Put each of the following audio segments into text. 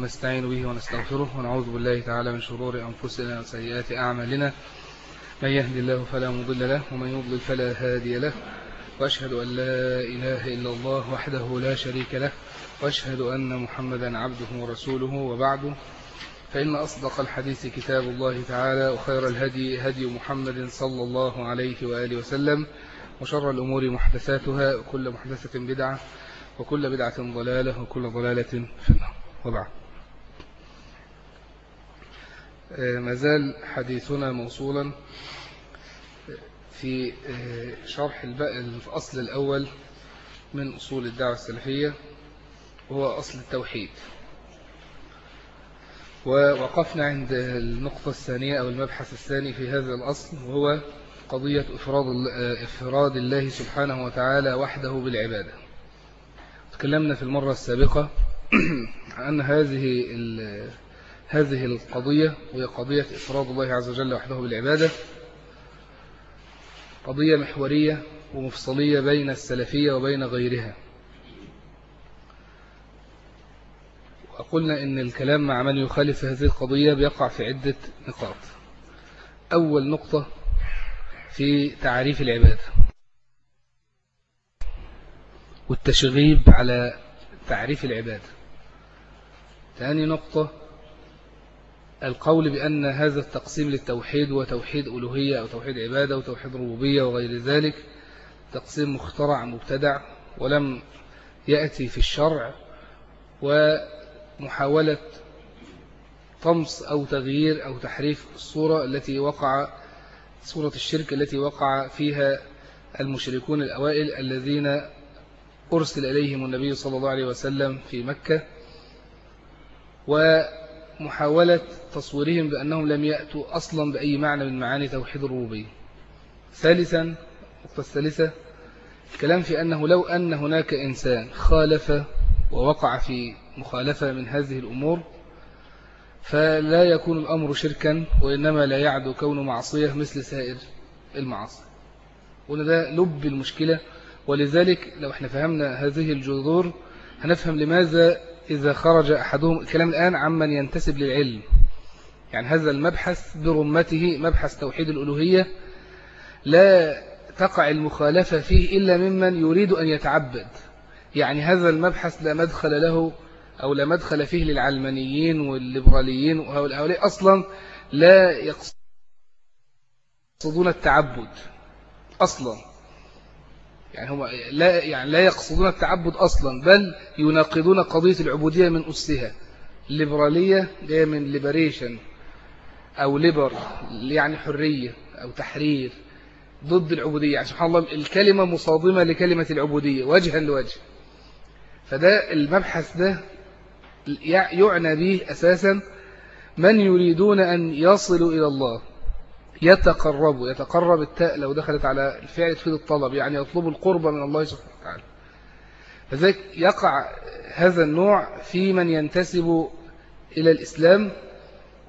ونستعين به ونستغفره ونعوذ بالله تعالى من شرور أنفسنا وسيئات أعمالنا. من يهد الله فلا مضل له ومن يضلل فلا هادي له. وأشهد أن لا إله إلا الله وحده لا شريك له. وأشهد أن محمدا عبده ورسوله وبعده فإن أصدق الحديث كتاب الله تعالى وخير الهدي هدي محمد صلى الله عليه وآله وسلم. وشر الأمور محدثاتها وكل محدثة بدعة وكل بدعة ضلالة وكل ضلالة في النار. وبعد. ما زال حديثنا موصولا في شرح الأصل الأول من أصول الدعوة السلفية وهو أصل التوحيد. ووقفنا عند النقطة الثانية أو المبحث الثاني في هذا الأصل وهو قضية إفراد إفراد الله سبحانه وتعالى وحده بالعبادة. تكلمنا في المرة السابقة عن هذه هذه القضية وهي قضية إفراد الله عز وجل وحده بالعبادة. قضية محورية ومفصلية بين السلفية وبين غيرها. وقلنا إن الكلام مع من يخالف هذه القضية بيقع في عدة نقاط. أول نقطة في تعريف العبادة. والتشغيب على تعريف العبادة. ثاني نقطة القول بأن هذا التقسيم للتوحيد وتوحيد ألوهية أو توحيد عبادة وتوحيد ربوبية وغير ذلك تقسيم مخترع مبتدع ولم يأتي في الشرع ومحاولة طمس أو تغيير أو تحريف الصورة التي وقع صورة الشرك التي وقع فيها المشركون الأوائل الذين أرسل إليهم النبي صلى الله عليه وسلم في مكة ومحاولة تصويرهم بأنهم لم يأتوا أصلا بأي معنى من معاني توحيد الربوبية. ثالثا النقطة الثالثة الكلام في أنه لو أن هناك إنسان خالف ووقع في مخالفة من هذه الأمور فلا يكون الأمر شركا وإنما لا يعد كون معصية مثل سائر المعاصي. وأن ده لب المشكلة ولذلك لو إحنا فهمنا هذه الجذور هنفهم لماذا إذا خرج أحدهم الكلام الآن عمن ينتسب للعلم. يعني هذا المبحث برمته مبحث توحيد الألوهية لا تقع المخالفة فيه إلا ممن يريد أن يتعبد. يعني هذا المبحث لا مدخل له أو لا مدخل فيه للعلمانيين والليبراليين وهؤلاء أصلا لا يقصدون التعبد. أصلا. يعني هم لا يعني لا يقصدون التعبد أصلا بل يناقضون قضية العبودية من أسها الليبرالية جاية من ليبريشن أو ليبر يعني حرية أو تحرير ضد العبودية. يعني سبحان الله الكلمة مصادمة لكلمة العبودية وجها لوجه. فده المبحث ده يعنى به أساسا من يريدون أن يصلوا إلى الله. يتقربوا يتقرب التاء لو دخلت على الفعل تفيد الطلب يعني يطلبوا القرب من الله سبحانه وتعالى. فذلك يقع هذا النوع في من ينتسب إلى الإسلام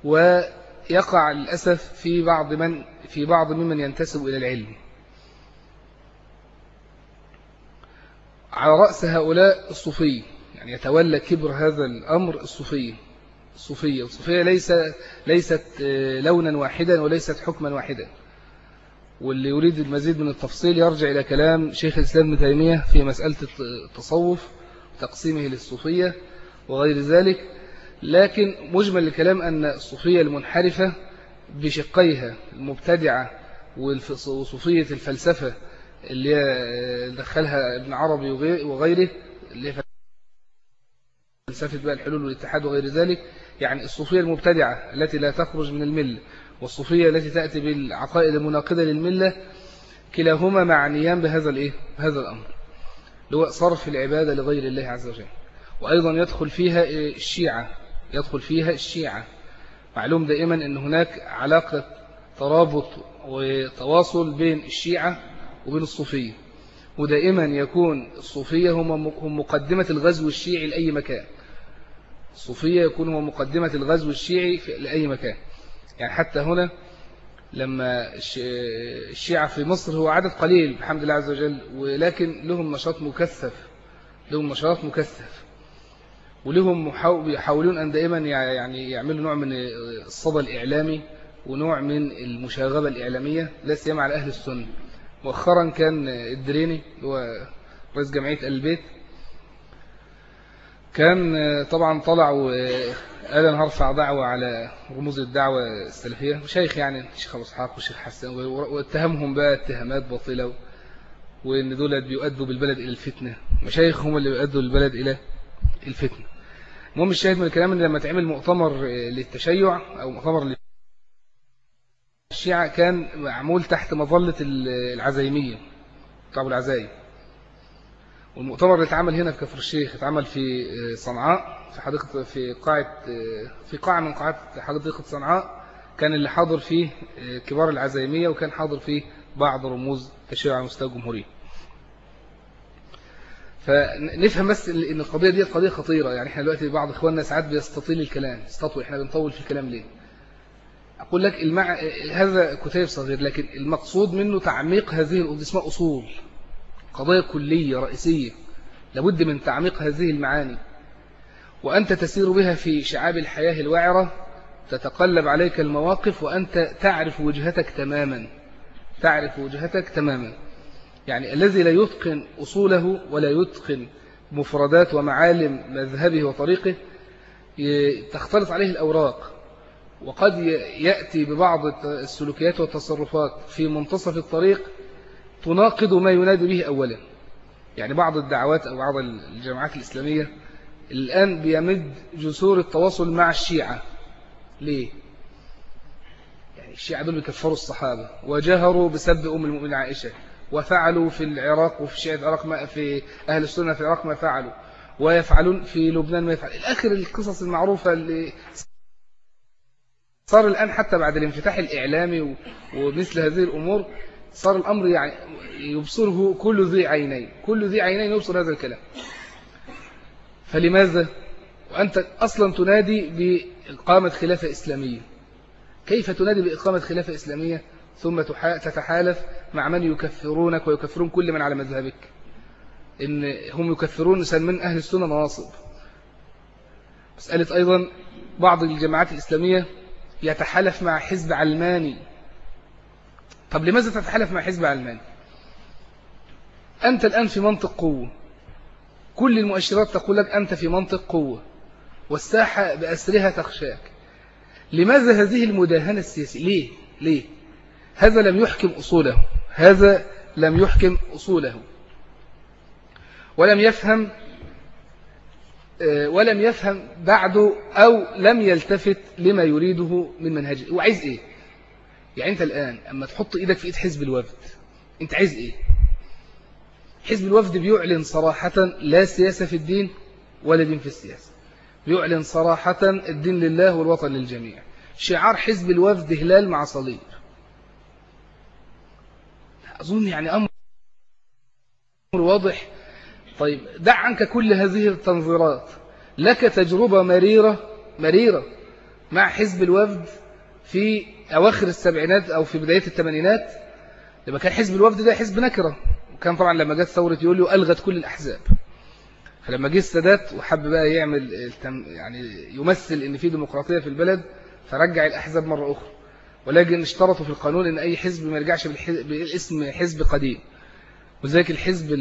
ويقع للأسف في بعض من في بعض ممن ينتسب إلى العلم. على رأس هؤلاء الصوفي يعني يتولى كبر هذا الأمر الصوفية الصوفية الصوفية ليس ليست لونا واحدا وليست حكما واحدا. واللي يريد المزيد من التفصيل يرجع إلى كلام شيخ الإسلام ابن تيمية في مسألة التصوف وتقسيمه للصوفية وغير ذلك. لكن مجمل الكلام أن الصوفية المنحرفة بشقيها المبتدعة وصوفية الفلسفة اللي دخلها ابن عربي وغيره اللي فلسفة بقى الحلول والاتحاد وغير ذلك يعني الصوفية المبتدعة التي لا تخرج من الملة والصوفية التي تأتي بالعقائد المناقضة للملة كلاهما معنيان بهذا الإيه؟ بهذا الأمر اللي هو صرف العبادة لغير الله عز وجل. وأيضا يدخل فيها الشيعة يدخل فيها الشيعة. معلوم دائما أن هناك علاقة ترابط وتواصل بين الشيعة وبين الصوفية. ودائما يكون الصوفية هم مقدمة الغزو الشيعي لأي مكان. الصوفية يكون هو مقدمة الغزو الشيعي لأي مكان. يعني حتى هنا لما الشيعة في مصر هو عدد قليل بحمد الله عز وجل ولكن لهم نشاط مكثف لهم نشاط مكثف. ولهم بيحاولون أن دائما يعني يعملوا نوع من الصدى الإعلامي ونوع من المشاغبة الإعلامية لا سيما على أهل السنة. مؤخرا كان الدريني هو رئيس جمعية البيت كان طبعا طلع وقال أنا هرفع دعوة على رموز الدعوة السلفية. شيخ يعني الشيخ أبو إسحاق والشيخ حسن واتهمهم بقى اتهامات باطلة وإن دول بيؤدوا بالبلد إلى الفتنة. مشايخ هم اللي بيؤدوا البلد إلى الفتنة. المهم الشاهد من الكلام إن لما تعمل مؤتمر للتشيع أو مؤتمر للشيعة كان معمول تحت مظلة العزايمية بتاع العزايم. والمؤتمر اللي اتعمل هنا في كفر الشيخ اتعمل في صنعاء في حديقة في قاعة في قاعة من قاعات حديقة صنعاء. كان اللي حاضر فيه كبار العزايمية وكان حاضر فيه بعض رموز التشيع على مستوى الجمهورية. فنفهم بس إن القضية دي قضية خطيرة. يعني إحنا دلوقتي بعض إخواننا ساعات بيستطيل الكلام يستطوي. إحنا بنطول في الكلام ليه؟ أقول لك المع... هذا كتاب صغير لكن المقصود منه تعميق هذه الأصول اسمها أصول. قضايا كلية رئيسية لابد من تعميق هذه المعاني. وأنت تسير بها في شعاب الحياة الوعرة تتقلب عليك المواقف وأنت تعرف وجهتك تماما. تعرف وجهتك تماما. يعني الذي لا يتقن أصوله ولا يتقن مفردات ومعالم مذهبه وطريقه تختلط عليه الأوراق. وقد يأتي ببعض السلوكيات والتصرفات في منتصف الطريق تناقض ما ينادي به أولا. يعني بعض الدعوات أو بعض الجماعات الإسلامية الآن بيمد جسور التواصل مع الشيعة. ليه؟ يعني الشيعة دول بيكفروا الصحابة. وجهروا بسب أم المؤمنين عائشة. وفعلوا في العراق وفي شيعة العراق ما في أهل السنة في العراق ما فعلوا. ويفعلون في لبنان ما يفعل. الآخر القصص المعروفة اللي صار الآن حتى بعد الانفتاح الإعلامي ومثل هذه الأمور صار الأمر يعني يبصره كل ذي عينين كل ذي عينين يبصر هذا الكلام. فلماذا؟ وأنت أصلا تنادي بإقامة خلافة إسلامية. كيف تنادي بإقامة خلافة إسلامية؟ ثم تتحالف مع من يكفرونك ويكفرون كل من على مذهبك. إن هم يكفرون من أهل السنة نواصب. مسألة أيضا بعض الجماعات الإسلامية يتحالف مع حزب علماني. طب لماذا تتحالف مع حزب علماني؟ أنت الآن في منطق قوة. كل المؤشرات تقول لك أنت في منطق قوة. والساحة بأسرها تخشاك. لماذا هذه المداهنة السياسية؟ ليه؟ ليه؟ هذا لم يحكم أصوله. هذا لم يحكم أصوله. ولم يفهم ولم يفهم بعده أو لم يلتفت لما يريده من منهجه هو عايز إيه؟ يعني أنت الآن أما تحط إيدك في إيد حزب الوفد أنت عايز إيه؟ حزب الوفد بيعلن صراحة لا سياسة في الدين ولا دين في السياسة. بيعلن صراحة الدين لله والوطن للجميع. شعار حزب الوفد هلال مع صليب. أظن يعني أمر واضح. طيب دع عنك كل هذه التنظيرات. لك تجربة مريرة مريرة مع حزب الوفد في أواخر السبعينات أو في بداية الثمانينات لما كان حزب الوفد ده حزب نكرة. وكان طبعا لما جت ثورة يوليو ألغت كل الأحزاب. فلما جه السادات وحب بقى يعمل يعني يمثل إن في ديمقراطية في البلد فرجع الأحزاب مرة أخرى. ولكن اشترطوا في القانون إن أي حزب ما يرجعش بالاسم حزب قديم. وذلك الحزب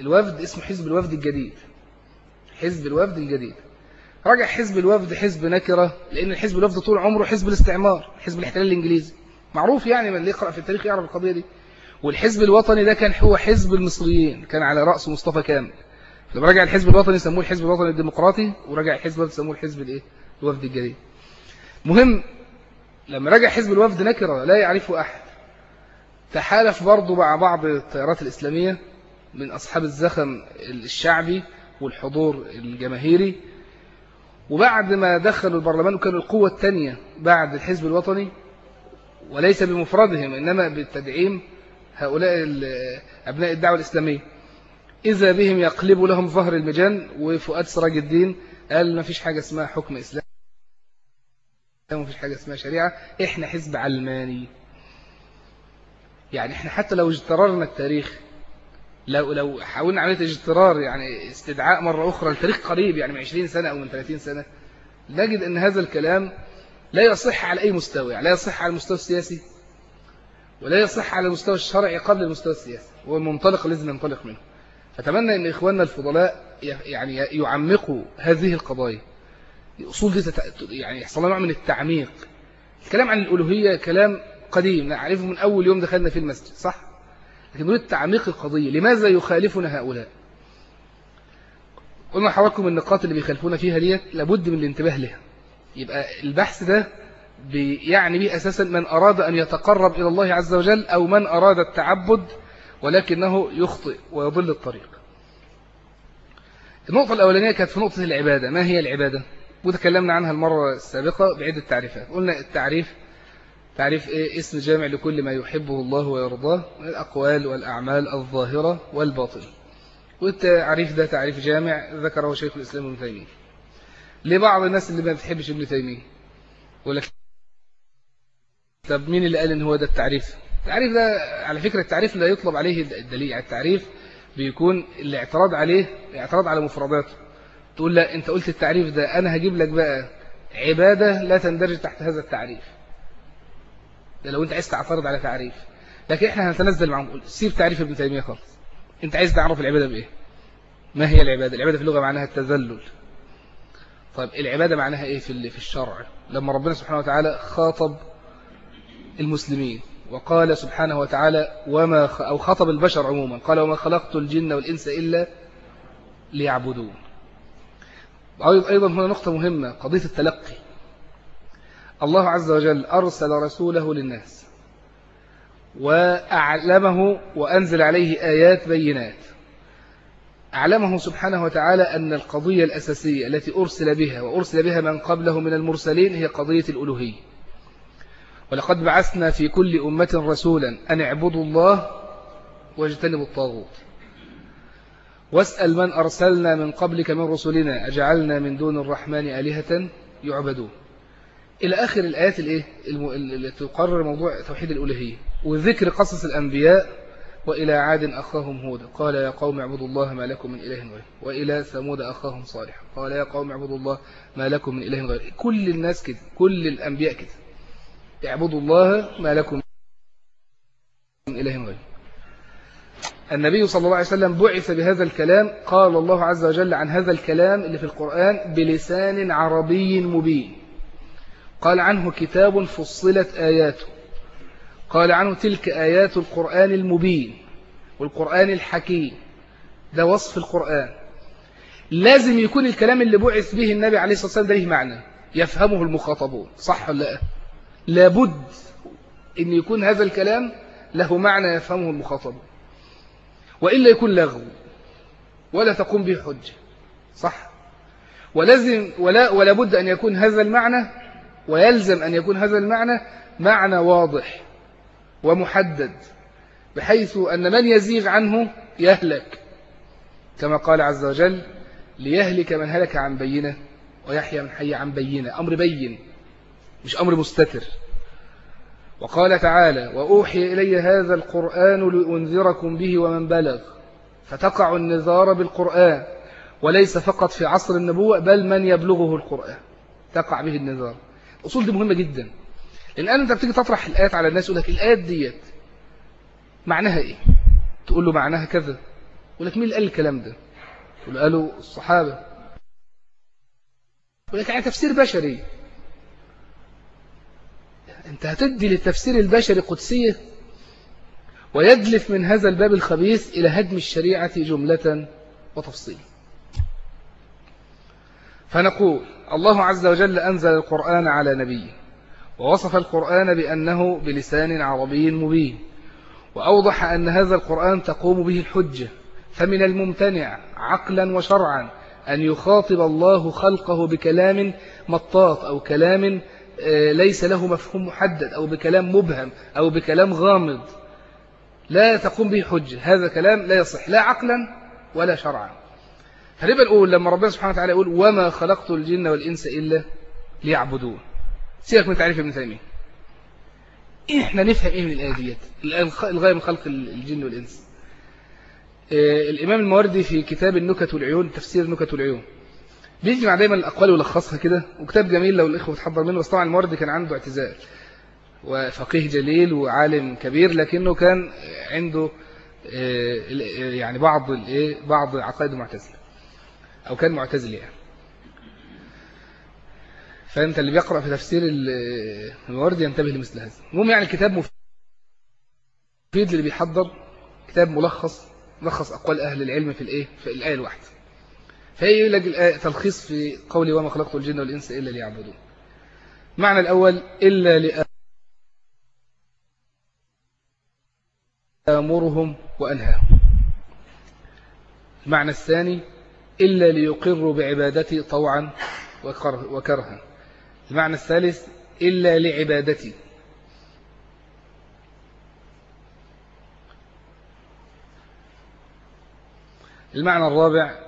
الوفد اسمه حزب الوفد الجديد. حزب الوفد الجديد. رجع حزب الوفد حزب نكرة لأن الحزب الوفد طول عمره حزب الاستعمار حزب الاحتلال الإنجليزي. معروف يعني من اللي يقرأ في التاريخ يعرف القضية دي. والحزب الوطني ده كان هو حزب المصريين كان على رأسه مصطفى كامل. لما رجع الحزب الوطني سموه الحزب الوطني الديمقراطي ورجع الحزب الوفد سموه الحزب الإيه؟ الوفد الجديد. مهم لما رجع حزب الوفد نكرة لا يعرفه أحد. تحالف برضه مع بعض التيارات الإسلامية من أصحاب الزخم الشعبي والحضور الجماهيري وبعد ما دخلوا البرلمان وكانوا القوة الثانية بعد الحزب الوطني وليس بمفردهم إنما بالتدعيم هؤلاء أبناء الدعوة الإسلامية. إذا بهم يقلب لهم ظهر المجان وفؤاد سراج الدين قال ما فيش حاجة اسمها حكم إسلام ما فيش حاجة اسمها شريعة إحنا حزب علماني. يعني إحنا حتى لو اجتررنا التاريخ لو لو حاولنا عمليه اجترار يعني استدعاء مرة أخرى لتاريخ قريب يعني من 20 سنة أو من 30 سنة نجد أن هذا الكلام لا يصح على أي مستوى يعني لا يصح على المستوى السياسي ولا يصح على المستوى الشرعي قبل المستوى السياسي هو المنطلق الذي ننطلق منه. أتمنى أن إخواننا الفضلاء يعني يعمقوا هذه القضايا. الأصول دي يعني يحصل نوع من التعميق. الكلام عن الألوهية كلام قديم نعرفه من أول يوم دخلنا في المسجد صح؟ نريد تعميق القضية لماذا يخالفنا هؤلاء؟ قلنا حضراتكم النقاط اللي بيخالفونا فيها ديت لابد من الانتباه لها. يبقى البحث ده يعني به أساسا من أراد أن يتقرب إلى الله عز وجل أو من أراد التعبد ولكنه يخطئ ويضل الطريق. النقطة الأولانية كانت في نقطة العبادة. ما هي العبادة؟ وتكلمنا عنها المرة السابقة بعدة تعريفات. قلنا التعريف تعريف إيه؟ اسم جامع لكل ما يحبه الله ويرضاه من الأقوال والأعمال الظاهرة والباطنة. والتعريف ده تعريف جامع ذكره شيخ الإسلام ابن تيمية. لبعض الناس اللي ما بتحبش ابن تيمية. لك طب مين اللي قال إن هو ده التعريف؟ التعريف ده على فكرة التعريف لا يطلب عليه الدليل يعني التعريف بيكون الاعتراض عليه اعتراض على مفرداته. تقول لا أنت قلت التعريف ده أنا هجيب لك بقى عبادة لا تندرج تحت هذا التعريف. ده لو انت عايز تعترض على تعريف. لكن إحنا هنتنزل معهم سيب تعريف ابن تيمية خالص. انت عايز تعرف العبادة بإيه؟ ما هي العبادة؟ العبادة في اللغة معناها التذلل. طيب العبادة معناها إيه في في الشرع؟ لما ربنا سبحانه وتعالى خاطب المسلمين وقال سبحانه وتعالى وما. أو خطب البشر عموما قال وما خلقت الجن والإنس إلا ليعبدون. أيضا هنا نقطة مهمة قضية التلقي. الله عز وجل أرسل رسوله للناس وأعلمه وأنزل عليه آيات بينات. أعلمه سبحانه وتعالى أن القضية الأساسية التي أرسل بها وأرسل بها من قبله من المرسلين هي قضية الألوهية. ولقد بعثنا في كل أمة رسولا أن اعبدوا الله واجتنبوا الطاغوت. واسأل من أرسلنا من قبلك من رسلنا أجعلنا من دون الرحمن آلهة يعبدون. إلى آخر الآيات الإيه؟ اللي تقرر موضوع توحيد الألوهية وذكر قصص الأنبياء وإلى عاد أخاهم هود. قال يا قوم اعبدوا الله ما لكم من إله غيره وإلى ثمود أخاهم صالح. قال يا قوم اعبدوا الله ما لكم من إله غيره. كل الناس كده كل الأنبياء كده. اعبدوا الله ما لكم من إله غيره. النبي صلى الله عليه وسلم بعث بهذا الكلام قال الله عز وجل عن هذا الكلام اللي في القرآن بلسان عربي مبين. قال عنه كتاب فصلت آياته. قال عنه تلك آيات القرآن المبين والقرآن الحكيم. ده وصف القرآن. لازم يكون الكلام اللي بعث به النبي عليه الصلاة والسلام ده له معنى؟ يفهمه المخاطبون. صح ولا لا؟ لابد إن يكون هذا الكلام له معنى يفهمه المخاطبون. وإلا يكون لغو ولا تقوم به حجة. صح؟ ولازم ولا ولا بد أن يكون هذا المعنى ويلزم أن يكون هذا المعنى معنى واضح ومحدد بحيث أن من يزيغ عنه يهلك كما قال عز وجل ليهلك من هلك عن بينة ويحيى من حي عن بينة. أمر بين مش أمر مستتر. وقال تعالى وأوحي إلي هذا القرآن لأنذركم به ومن بلغ. فتقع النذار بالقرآن وليس فقط في عصر النبوة بل من يبلغه القرآن. تقع به النذار. الأصول دي مهمة جدا. لأن أنت بتيجي تطرح الآيات على الناس يقول لك الآيات ديت معناها إيه؟ تقول له معناها كذا. يقول لك مين اللي قال الكلام ده؟ يقول له قالوا الصحابة. يقول لك يعني تفسير بشري. أنت هتدي للتفسير البشري قدسية؟ ويدلف من هذا الباب الخبيث إلى هدم الشريعة جملة وتفصيل. فنقول الله عز وجل أنزل القرآن على نبيه ووصف القرآن بأنه بلسان عربي مبين وأوضح أن هذا القرآن تقوم به الحجة فمن الممتنع عقلا وشرعا أن يخاطب الله خلقه بكلام مطاط أو كلام ليس له مفهوم محدد أو بكلام مبهم أو بكلام غامض. لا تقوم به حجة هذا كلام لا يصح لا عقلا ولا شرعا. فنبقى نقول لما ربنا سبحانه وتعالى يقول وما خلقت الجن والإنس إلا ليعبدون. سيبك من تعريف ابن تيمية. إحنا نفهم إيه من الآية ديت؟ الغاية من خلق الجن والإنس. آه، الإمام الموردي في كتاب النكت والعيون تفسير النكت والعيون. بيجمع دايما الأقوال ويلخصها كده وكتاب جميل لو الإخوة تحضر منه بس طبعا الموردي كان عنده اعتزال. وفقيه جليل وعالم كبير لكنه كان عنده آه، يعني بعض الايه بعض عقائد المعتزله أو كان معتزل يعني. فأنت اللي بيقرأ في تفسير الموارد ينتبه لمثل هذا. المهم يعني الكتاب مفيد اللي بيحضر. كتاب ملخص. ملخص أقوال أهل العلم في الإيه؟ في الآية الواحدة. فهي يقول لك تلخيص في قولي وما خلقت الجن والإنس إلا ليعبدون. معنى الأول إلا لآمرهم وأنهاهم. المعنى الثاني إلا ليقروا بعبادتي طوعا وكرها. المعنى الثالث إلا لعبادتي. المعنى الرابع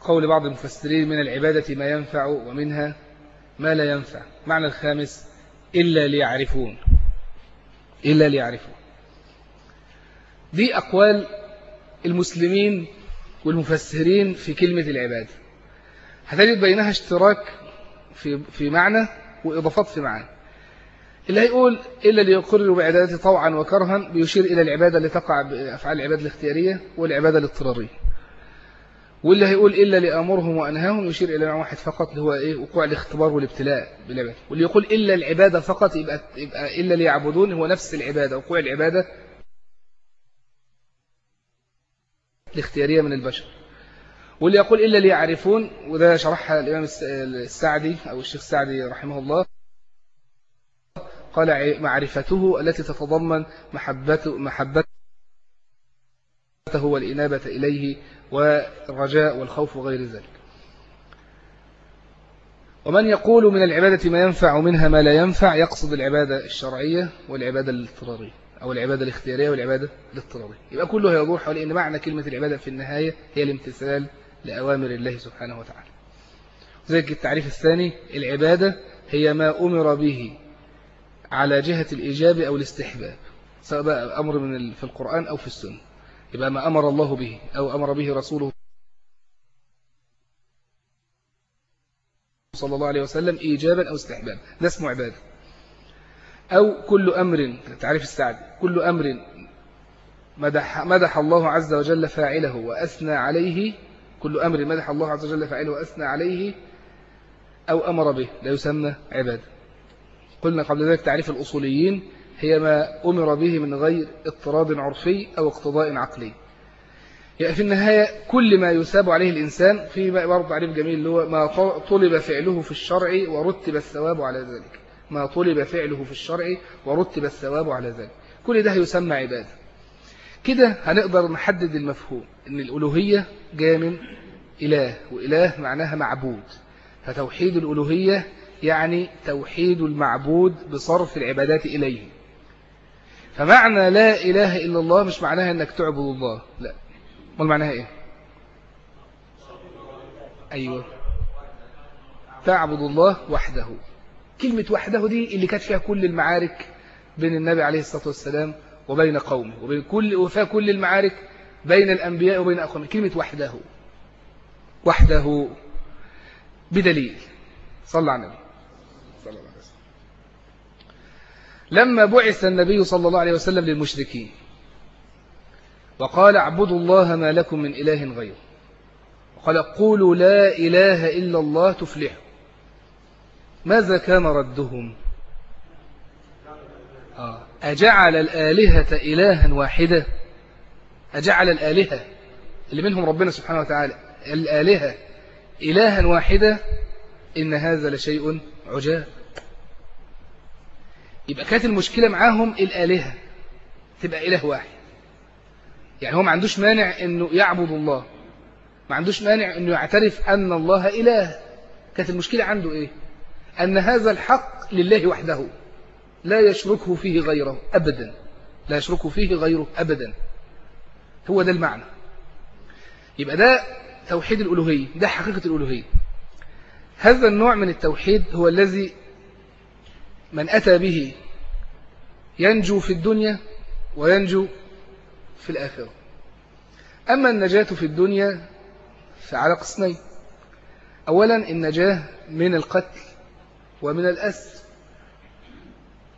قول بعض المفسرين من العبادة ما ينفع ومنها ما لا ينفع. معنى الخامس إلا ليعرفون. إلا ليعرفون. دي أقوال المسلمين والمفسرين في كلمة العبادة. هتجد بينها اشتراك في في معنى وإضافات في معنى. اللي هيقول إلا ليقر بعبادته طوعا وكرها بيشير إلى العبادة اللي تقع بأفعال العبادة الاختيارية والعبادة الاضطرارية. واللي هيقول إلا لأمرهم وأنهاهم يشير إلى نوع واحد فقط اللي هو إيه؟ وقوع الاختبار والابتلاء بالعبادة. واللي يقول إلا العبادة فقط يبقى, يبقى إلا ليعبدون هو نفس العبادة وقوع العبادة الاختيارية من البشر. واللي يقول إلا ليعرفون وده شرحها الإمام السعدي أو الشيخ السعدي رحمه الله. قال معرفته التي تتضمن محبته, محبته والإنابة إليه والرجاء والخوف وغير ذلك. ومن يقول من العبادة ما ينفع منها ما لا ينفع يقصد العبادة الشرعية والعبادة الاضطرارية. أو العبادة الاختيارية والعبادة الاضطرارية يبقى كله يدور حول أن معنى كلمة العبادة في النهاية هي الامتثال لأوامر الله سبحانه وتعالى. ذلك التعريف الثاني العبادة هي ما أمر به على جهة الإيجاب أو الاستحباب سواء بقى أمر من في القرآن أو في السنة. يبقى ما أمر الله به أو أمر به رسوله صلى الله عليه وسلم إيجابا أو استحبابا. ده اسمه عبادة. أو كل أمر تعريف السعد كل أمر مدح, مدح الله عز وجل فاعله وأثنى عليه كل أمر مدح الله عز وجل فاعله وأثنى عليه أو أمر به لا يسمى عبادة قلنا قبل ذلك تعريف الأصوليين هي ما أمر به من غير اضطراد عرفي أو اقتضاء عقلي. يعني في النهاية كل ما يثاب عليه الإنسان في برضه تعريف جميل اللي هو ما طلب فعله في الشرع ورتب الثواب على ذلك. ما طلب فعله في الشرع ورتب الثواب على ذلك. كل ده يسمى عبادة. كده هنقدر نحدد المفهوم إن الألوهية جاء من إله وإله معناها معبود. فتوحيد الألوهية يعني توحيد المعبود بصرف العبادات إليه. فمعنى لا إله إلا الله مش معناها أنك تعبد الله لا. ما معناها إيه؟ أيوة. تعبد الله وحده. كلمة وحده دي اللي كانت فيها كل المعارك بين النبي عليه الصلاة والسلام وبين قومه وبين كل وفيها كل المعارك بين الأنبياء وبين أقوامه. كلمة وحده. وحده بدليل. صلى على النبي. صلى الله عليه وسلم. لما بعث النبي صلى الله عليه وسلم للمشركين وقال اعبدوا الله ما لكم من إله غيره وقال قولوا لا إله إلا الله تفلحوا ماذا كان ردهم؟ آه. أجعل الآلهة إلها واحدة؟ أجعل الآلهة اللي منهم ربنا سبحانه وتعالى. الآلهة إلها واحدة؟ إن هذا لشيء عجاب. يبقى كانت المشكلة معاهم الآلهة. تبقى إله واحد. يعني هو ما عندوش مانع أنه يعبد الله. ما عندوش مانع أنه يعترف أن الله إله. كانت المشكلة عنده إيه؟ أن هذا الحق لله وحده لا يشركه فيه غيره أبدا. لا يشركه فيه غيره أبدا. هو ده المعنى. يبقى ده توحيد الألوهية ده حقيقة الألوهية. هذا النوع من التوحيد هو الذي من أتى به ينجو في الدنيا وينجو في الآخرة. أما النجاة في الدنيا فعلى قسمين. أولا النجاة من القتل ومن الأسر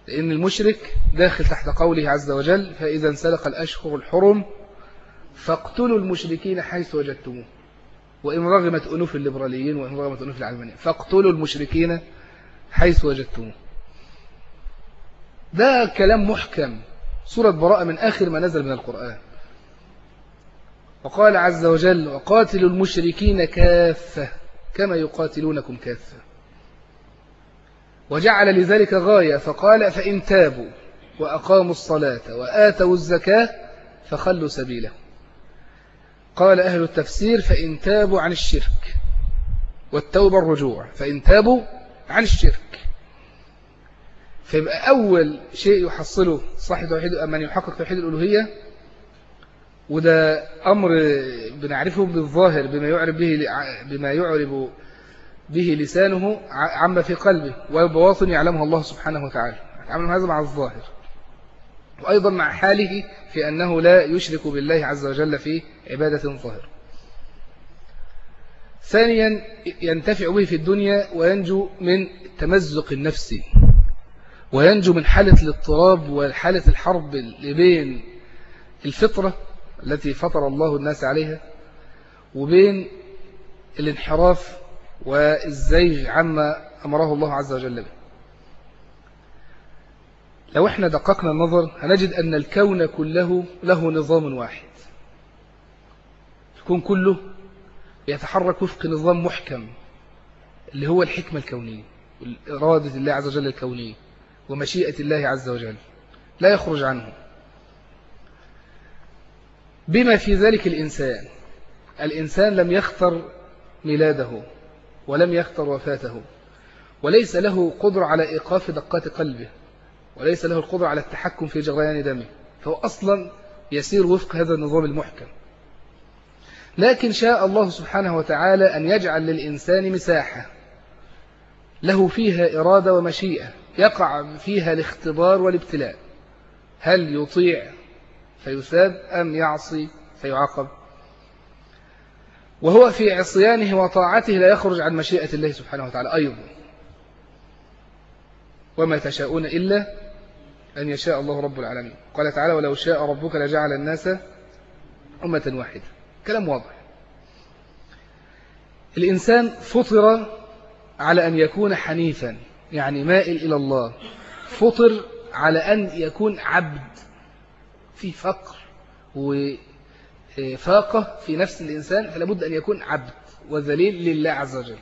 لأن المشرك داخل تحت قوله عز وجل فإذا انسلق الأشهر الحرم فاقتلوا المشركين حيث وجدتموه. وإن رغمت أنوف الليبراليين وإن رغمت أنوف العلمانيين فاقتلوا المشركين حيث وجدتموه. ده كلام محكم. سورة براءة من آخر ما نزل من القرآن. وقال عز وجل وقاتلوا المشركين كافة كما يقاتلونكم كافة. وجعل لذلك غاية فقال فإن تابوا وأقاموا الصلاة وآتوا الزكاة فخلوا سبيله. قال أهل التفسير فإن تابوا عن الشرك والتوبة الرجوع فإن تابوا عن الشرك. فيبقى أول شيء يحصله صاحب توحيد من يحقق توحيد الألوهية؟ وده أمر بنعرفه بالظاهر بما يعرب به بما يعرب به لسانه عما في قلبه والبواطن يعلمها الله سبحانه وتعالى. يعمل هذا مع الظاهر. وأيضا مع حاله في أنه لا يشرك بالله عز وجل في عبادة ظاهرة. ثانيا ينتفع به في الدنيا وينجو من التمزق النفسي وينجو من حالة الاضطراب وحالة الحرب اللي بين الفطرة التي فطر الله الناس عليها وبين الانحراف والزيغ عما أمره الله عز وجل به. لو إحنا دققنا النظر هنجد أن الكون كله له نظام واحد. الكون كله يتحرك وفق نظام محكم اللي هو الحكمة الكونية إرادة الله عز وجل الكونية ومشيئة الله عز وجل. لا يخرج عنه. بما في ذلك الإنسان الإنسان لم يختر ميلاده. ولم يختر وفاته. وليس له قدرة على إيقاف دقات قلبه. وليس له القدرة على التحكم في جريان دمه. فهو أصلا يسير وفق هذا النظام المحكم. لكن شاء الله سبحانه وتعالى أن يجعل للإنسان مساحة. له فيها إرادة ومشيئة. يقع فيها الاختبار والابتلاء. هل يطيع فيثاب أم يعصي فيعاقب؟ وهو في عصيانه وطاعته لا يخرج عن مشيئة الله سبحانه وتعالى. أيضا. وما تشاءون إلا أن يشاء الله رب العالمين. قال تعالى ولو شاء ربك لجعل الناس أمة واحدة. كلام واضح. الإنسان فطر على أن يكون حنيفا يعني مائل إلى الله. فطر على أن يكون عبد في فقر وفاقة في نفس الإنسان فلا بد أن يكون عبد وذليل لله عز وجل.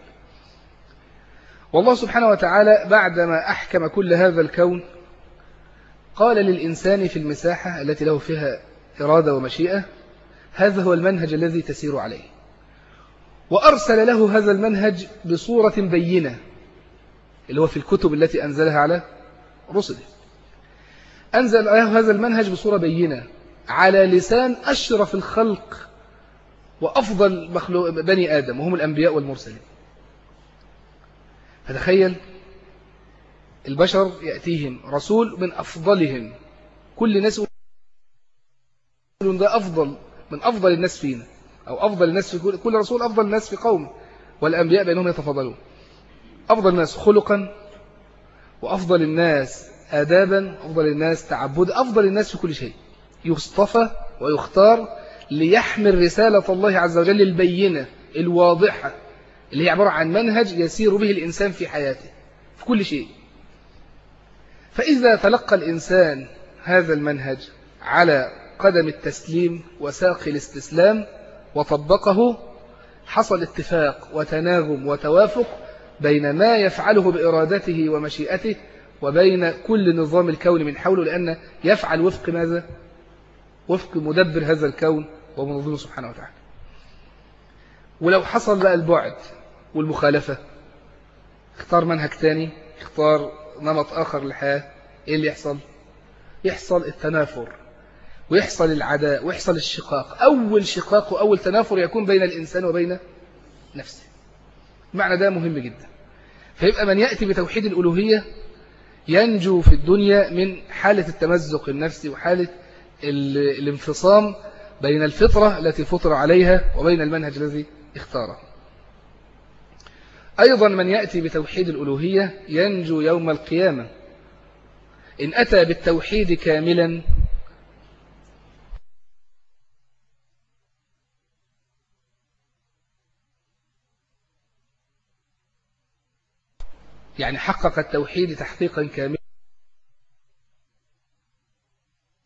والله سبحانه وتعالى بعدما أحكم كل هذا الكون قال للإنسان في المساحة التي له فيها إرادة ومشيئة هذا هو المنهج الذي تسير عليه. وأرسل له هذا المنهج بصورة بينة اللي هو في الكتب التي أنزلها على رسله. أنزل له هذا المنهج بصورة بينة. على لسان أشرف الخلق وأفضل مخلوق بني آدم وهم الأنبياء والمرسلين. فتخيل البشر يأتيهم رسول من أفضلهم. كل ناس ده أفضل من أفضل الناس فينا أو أفضل الناس في كل رسول أفضل الناس في قوم والأنبياء بينهم يتفضلون. أفضل الناس خلقا وأفضل الناس آدابا أفضل الناس تعبد أفضل الناس في كل شيء. يصطفى ويختار ليحمل رسالة الله عز وجل البينة الواضحة اللي هي عبارة عن منهج يسير به الإنسان في حياته في كل شيء فإذا تلقى الإنسان هذا المنهج على قدم التسليم وساق الاستسلام وطبقه حصل اتفاق وتناغم وتوافق بين ما يفعله بإرادته ومشيئته وبين كل نظام الكون من حوله لأن يفعل وفق ماذا؟ وفق مدبر هذا الكون ومنظمه سبحانه وتعالى. ولو حصل بقى البعد والمخالفة اختار منهج تاني اختار نمط آخر للحياة إيه اللي يحصل؟ يحصل التنافر ويحصل العداء ويحصل الشقاق. أول شقاق وأول تنافر يكون بين الإنسان وبين نفسه. المعنى ده مهم جدا. فيبقى من يأتي بتوحيد الألوهية ينجو في الدنيا من حالة التمزق النفسي وحالة الانفصام بين الفطرة التي فطر عليها وبين المنهج الذي اختاره. أيضا من يأتي بتوحيد الألوهية ينجو يوم القيامة. إن أتى بالتوحيد كاملا يعني حقق التوحيد تحقيقا كاملا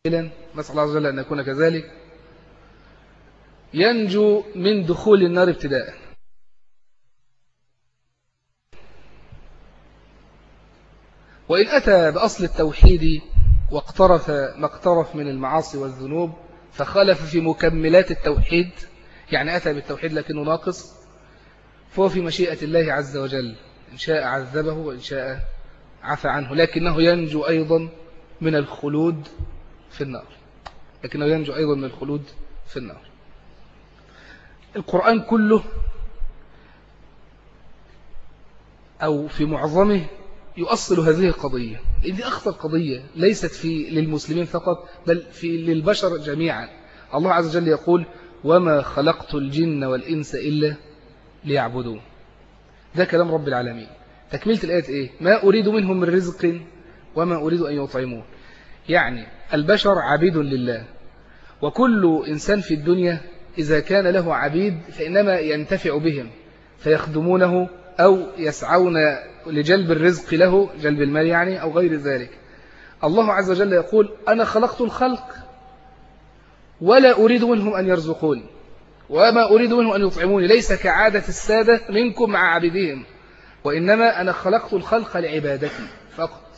نسأل الله عز وجل أن يكون كذلك. ينجو من دخول النار ابتداء. وإن أتى بأصل التوحيد واقترف ما اقترف من المعاصي والذنوب فخالف في مكملات التوحيد يعني أتى بالتوحيد لكنه ناقص فهو في مشيئة الله عز وجل. إن شاء عذبه وإن شاء عفى عنه. لكنه ينجو أيضا من الخلود في النار. لكنه ينجو أيضا من الخلود في النار. القرآن كله أو في معظمه يؤصل هذه القضية. لأن دي أخطر قضية ليست في للمسلمين فقط بل في للبشر جميعا. الله عز وجل يقول وما خلقت الجن والإنس إلا ليعبدون ده كلام رب العالمين. تكملة الآية إيه؟ ما أريد منهم من رزق وما أريد أن يطعمون يعني البشر عبيد لله وكل إنسان في الدنيا إذا كان له عبيد فإنما ينتفع بهم فيخدمونه أو يسعون لجلب الرزق له جلب المال يعني أو غير ذلك. الله عز وجل يقول أنا خلقت الخلق ولا أريد منهم أن يرزقوني وما أريد منهم أن يطعموني ليس كعادة السادة منكم مع عبدهم وإنما أنا خلقت الخلق لعبادتي فقط.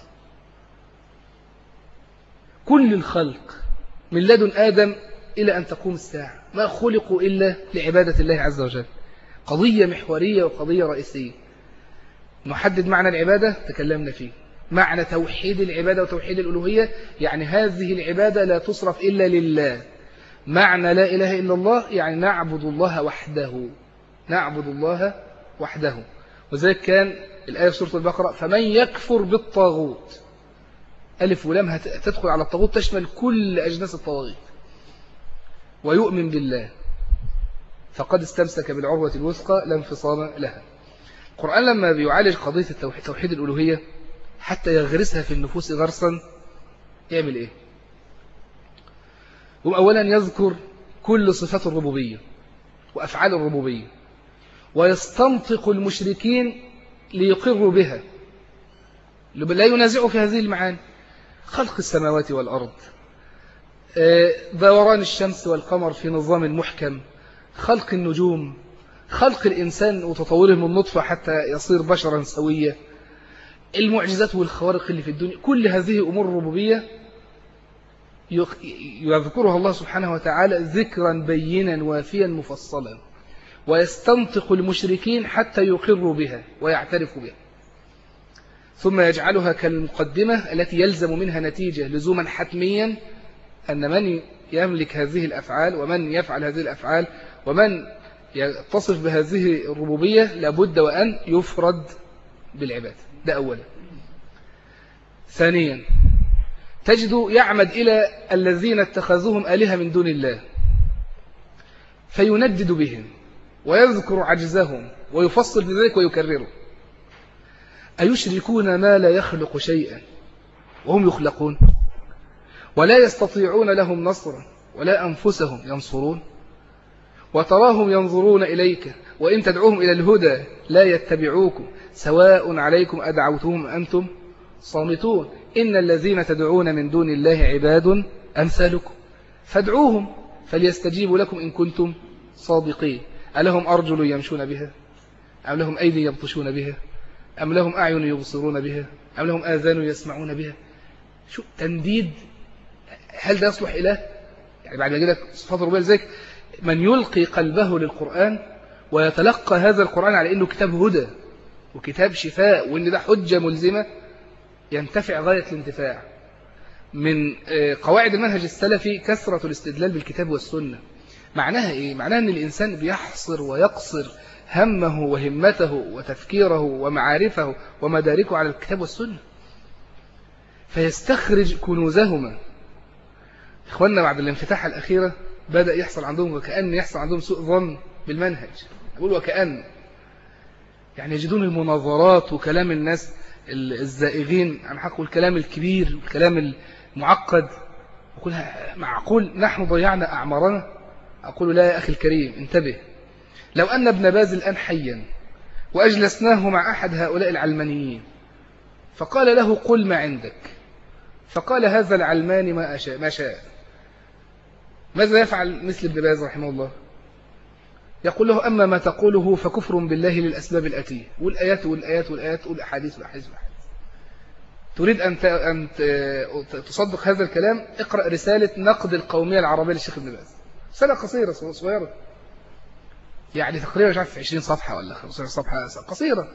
كل الخلق من لدن آدم إلى أن تقوم الساعة. ما خلقوا إلا لعبادة الله عز وجل. قضية محورية وقضية رئيسية. نحدد معنى العبادة تكلمنا فيه. معنى توحيد العبادة وتوحيد الألوهية يعني هذه العبادة لا تصرف إلا لله. معنى لا إله إلا الله يعني نعبد الله وحده. نعبد الله وحده. وذلك كان الآية في سورة البقرة فمن يكفر بالطاغوت ألف ولام تدخل على الطاغوت تشمل كل أجناس الطواغيت. ويؤمن بالله. فقد استمسك بالعروة الوثقى لا انفصام لها. القرآن لما بيعالج قضية التوحيد توحيد الألوهية حتى يغرسها في النفوس غرسا يعمل إيه؟ هم أولا يذكر كل صفات الربوبية وأفعال الربوبية ويستنطق المشركين ليقروا بها. لا ينازعوا في هذه المعاني. خلق السماوات والأرض. آه، دوران الشمس والقمر في نظام محكم. خلق النجوم. خلق الإنسان وتطوره من نطفة حتى يصير بشرا سويا المعجزات والخوارق اللي في الدنيا. كل هذه أمور ربوبية يذكرها الله سبحانه وتعالى ذكرا بينا وافيا مفصلا. ويستنطق المشركين حتى يقروا بها ويعترفوا بها. ثم يجعلها كالمقدمة التي يلزم منها نتيجة لزوما حتميا أن من يملك هذه الأفعال ومن يفعل هذه الأفعال ومن يتصف بهذه الربوبية لابد وأن يفرد بالعبادة ده أولا. ثانيا تجد يعمد إلى الذين اتخذوهم آلهة من دون الله فيندد بهم ويذكر عجزهم ويفصل بذلك ويكرره. أيشركون ما لا يخلق شيئا؟ وهم يخلقون. ولا يستطيعون لهم نصرا ولا أنفسهم ينصرون. وتراهم ينظرون إليك وإن تدعوهم إلى الهدى لا يتبعوكم سواء عليكم أدعوتهم أنتم صامتون. إن الذين تدعون من دون الله عباد أمثالكم. فادعوهم فليستجيبوا لكم إن كنتم صادقين. ألهم أرجل يمشون بها؟ أم لهم أيدي يبطشون بها؟ أم لهم أعين يبصرون بها؟ أم لهم آذان يسمعون بها؟ شو تنديد؟ هل ده يصلح إله؟ يعني بعد ما يجي لك صفات الربوبيه ذلك من يلقي قلبه للقرآن ويتلقى هذا القرآن على إنه كتاب هدى وكتاب شفاء وإن ده حجة ملزمة ينتفع غاية الانتفاع. من آه، قواعد المنهج السلفي كثرة الاستدلال بالكتاب والسنة. معناها إيه؟ معناها أن الإنسان بيحصر ويقصر همه وهمته وتفكيره ومعارفه ومداركه على الكتاب والسنة. فيستخرج كنوزهما. إخواننا بعد الانفتاح الأخيرة بدأ يحصل عندهم وكأن يحصل عندهم سوء ظن بالمنهج. أقول وكأن. يعني يجدون المناظرات وكلام الناس الزائغين عن حق الكلام الكبير والكلام المعقد. أقول معقول؟ نحن ضيعنا أعمارنا. أقول لا يا أخي الكريم انتبه. لو أن ابن باز الآن حيا وأجلسناه مع أحد هؤلاء العلمانيين فقال له قل ما عندك. فقال هذا العلمان ما, أشاء ما شاء. ماذا يفعل مثل ابن باز رحمه الله؟ يقول له أما ما تقوله فكفر بالله للأسباب الأتية والآيات والآيات والآيات والأحاديث والأحاديث والأحاديث. تريد أن أن تصدق هذا الكلام؟ اقرأ رسالة نقد القومية العربية للشيخ ابن باز. رسالة قصيرة صغيرة. يعني تقريبا مش عارف 20 صفحة ولا 15 صفحة قصيرة.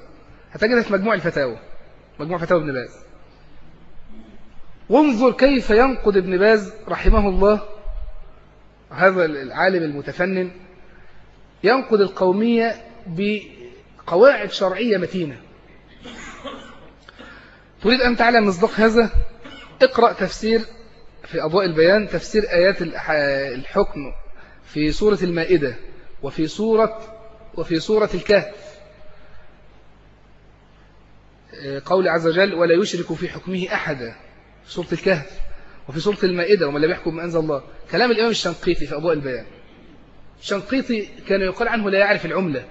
هتجدها في مجموع الفتاوى مجموع فتاوى ابن باز. وانظر كيف ينقد ابن باز رحمه الله هذا العالم المتفنن ينقد القومية بقواعد شرعية متينة. تريد أن تعلم مصداق هذا؟ اقرأ تفسير في أضواء البيان تفسير آيات الحكم في سورة المائدة. وفي سورة وفي سورة الكهف. قول عز وجل ولا يشرك في حكمه أحدا. في سورة الكهف. وفي سورة المائدة ومن لم يحكم من أنزل الله. كلام الإمام الشنقيطي في أضواء البيان. الشنقيطي كان يقال عنه لا يعرف العملة.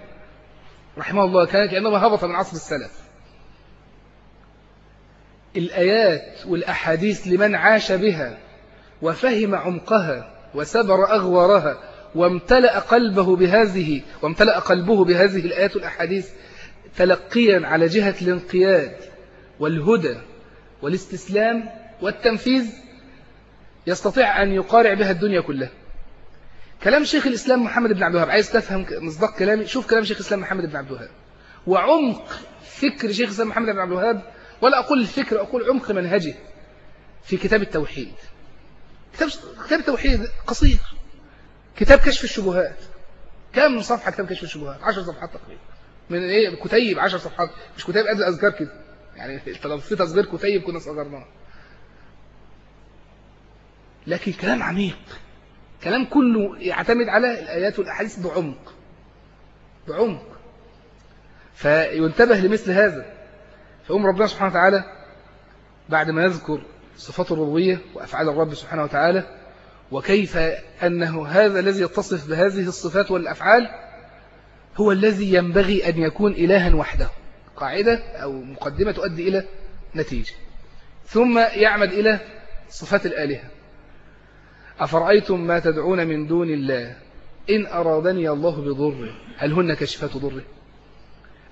رحمه الله كان كأنما هبط من عصر السلف. الآيات والأحاديث لمن عاش بها وفهم عمقها وسبر أغوارها وامتلأ قلبه بهذه وامتلأ قلبه بهذه الآيات والأحاديث تلقيا على جهة الانقياد والهدى والاستسلام والتنفيذ يستطيع أن يقارع بها الدنيا كلها. كلام شيخ الإسلام محمد بن عبد الوهاب عايز تفهم مصداق كلامي؟ شوف كلام شيخ الإسلام محمد بن عبد الوهاب. وعمق فكر شيخ الإسلام محمد بن عبد الوهاب ولا أقول الفكر أقول عمق منهجه في كتاب التوحيد. كتاب كتاب التوحيد قصير. كتاب كشف الشبهات. كم صفحة كتاب كشف الشبهات؟ 10 صفحات تقريبا. من إيه؟ كتيب 10 صفحات. مش كتيب قد أذكار كده. يعني لو في تصغير كتيب كنا صغرناه لكن كلام عميق. كلام كله يعتمد على الآيات والأحاديث بعمق. بعمق. فينتبه لمثل هذا. فأم ربنا سبحانه وتعالى بعد ما يذكر صفات الربوبية وأفعال الرب سبحانه وتعالى وكيف أنه هذا الذي يتصف بهذه الصفات والأفعال هو الذي ينبغي أن يكون إلها وحده قاعدة أو مقدمة تؤدي إلى نتيجة. ثم يعمد إلى صفات الآلهة. أفرأيتم ما تدعون من دون الله؟ إن أرادني الله بضر هل هن كشفات ضره؟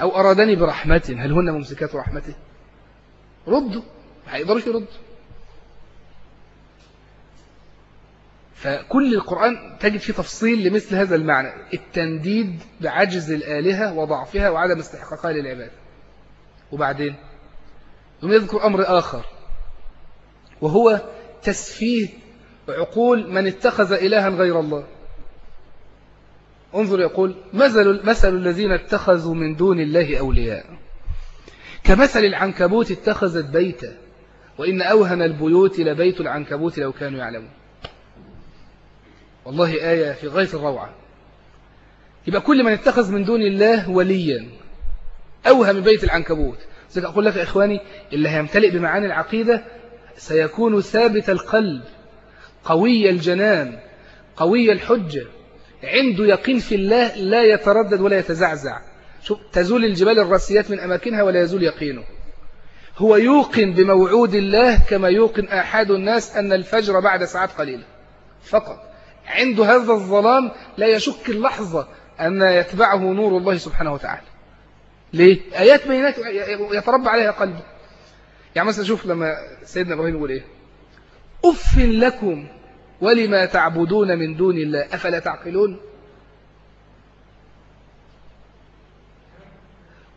أو أرادني برحمة هل هن ممسكات رحمته؟ ردوا ما هيقدروش يردوا فكل القرآن تجد فيه تفصيل لمثل هذا المعنى التنديد بعجز الآلهة وضعفها وعدم استحقاقها للعباد وبعدين؟ ثم يذكر أمر آخر وهو تسفيه عقول من اتخذ إلها غير الله. انظر يقول مثل, مثل الذين اتخذوا من دون الله أولياء. كمثل العنكبوت اتخذت بيتا وإن أوهن البيوت لبيت العنكبوت لو كانوا يعلمون. والله آية في غاية الروعة. يبقى كل من اتخذ من دون الله وليا أوهم بيت العنكبوت. زي أقول لك يا إخواني اللي هيمتلئ بمعاني العقيدة سيكون ثابت القلب قوي الجنان قوي الحجة. عنده يقين في الله لا يتردد ولا يتزعزع. شوف تزول الجبال الراسيات من أماكنها ولا يزول يقينه. هو يوقن بموعود الله كما يوقن أحد الناس أن الفجر بعد ساعات قليلة. فقط. عنده هذا الظلام لا يشك اللحظة أن يتبعه نور الله سبحانه وتعالى. ليه؟ آيات بينات يتربى عليها قلبه يعني مثلا شوف لما سيدنا إبراهيم يقول إيه؟ أف لكم ولما تعبدون من دون الله. أفلا تعقلون؟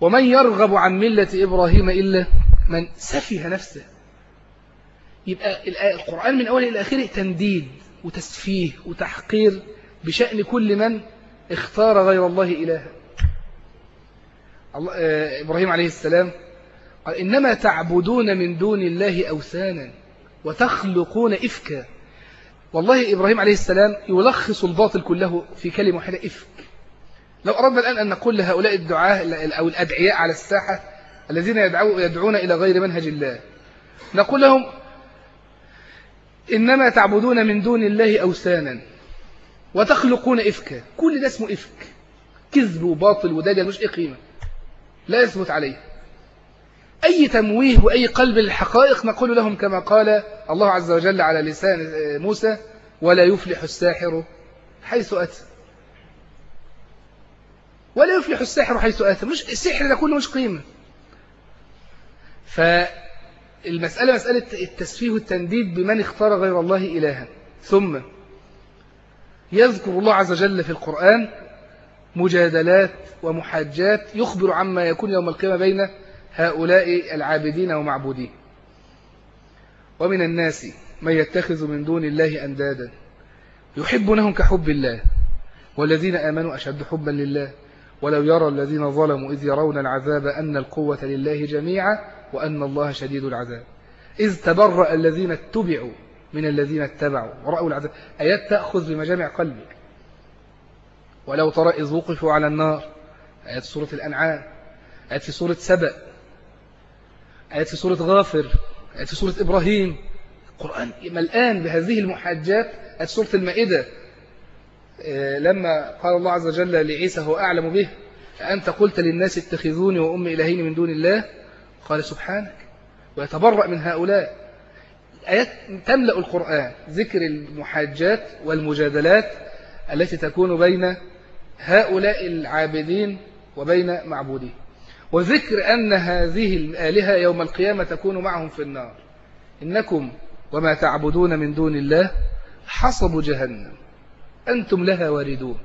ومن يرغب عن ملة إبراهيم إلا من سفه نفسه. يبقى القرآن من أوله إلى آخره تنديد. وتسفيه وتحقير بشأن كل من اختار غير الله إلها. الله إبراهيم عليه السلام قال إنما تعبدون من دون الله أوثانا وتخلقون إفكا. والله إبراهيم عليه السلام يلخص الباطل كله في كلمة واحدة إفك. لو أردنا الآن أن نقول لهؤلاء الدعاة أو الأدعياء على الساحة الذين يدعون إلى غير منهج الله نقول لهم إنما تعبدون من دون الله أوثانا وتخلقون إفكا. كل ده اسمه إفك. كذب وباطل ودجل مش إيه قيمة. لا يثبت عليه. أي تمويه وأي قلب للحقائق نقول لهم كما قال الله عز وجل على لسان موسى ولا يفلح الساحر حيث أتى. ولا يفلح الساحر حيث أتى. مش السحر ده كله مش قيمة. فالمسألة مسألة التسفيه والتنديد بمن اختار غير الله إلها. ثم يذكر الله عز وجل في القرآن مجادلات ومحاجات يخبر عما يكون يوم القيامة بين هؤلاء العابدين ومعبودين. ومن الناس من يتخذ من دون الله أندادا يحبونهم كحب الله والذين آمنوا أشد حبا لله. ولو يرى الذين ظلموا إذ يرون العذاب أن القوة لله جميعا وأن الله شديد العذاب. إذ تبرأ الذين اتبعوا من الذين اتبعوا. ورأوا العذاب. آيات تأخذ بمجامع قلبك؟ ولو ترى إذ وقفوا على النار. آيات سورة الأنعام؟ آيات في سورة سبأ؟ آيات في سورة غافر؟ آيات في سورة إبراهيم؟ القرآن ملآن بهذه المحاجات. آيات سورة المائدة؟ آه، لما قال الله عز وجل لعيسى هو أعلم به. أنت قلت للناس اتخذوني وأمي إلهين من دون الله؟ قال سبحانك. ويتبرأ من هؤلاء. آيات تملأ القرآن. ذكر المحاجات والمجادلات التي تكون بين هؤلاء العابدين وبين معبودين. وذكر أن هذه الآلهة يوم القيامة تكون معهم في النار. إنكم وما تعبدون من دون الله حصب جهنم. أنتم لها واردون.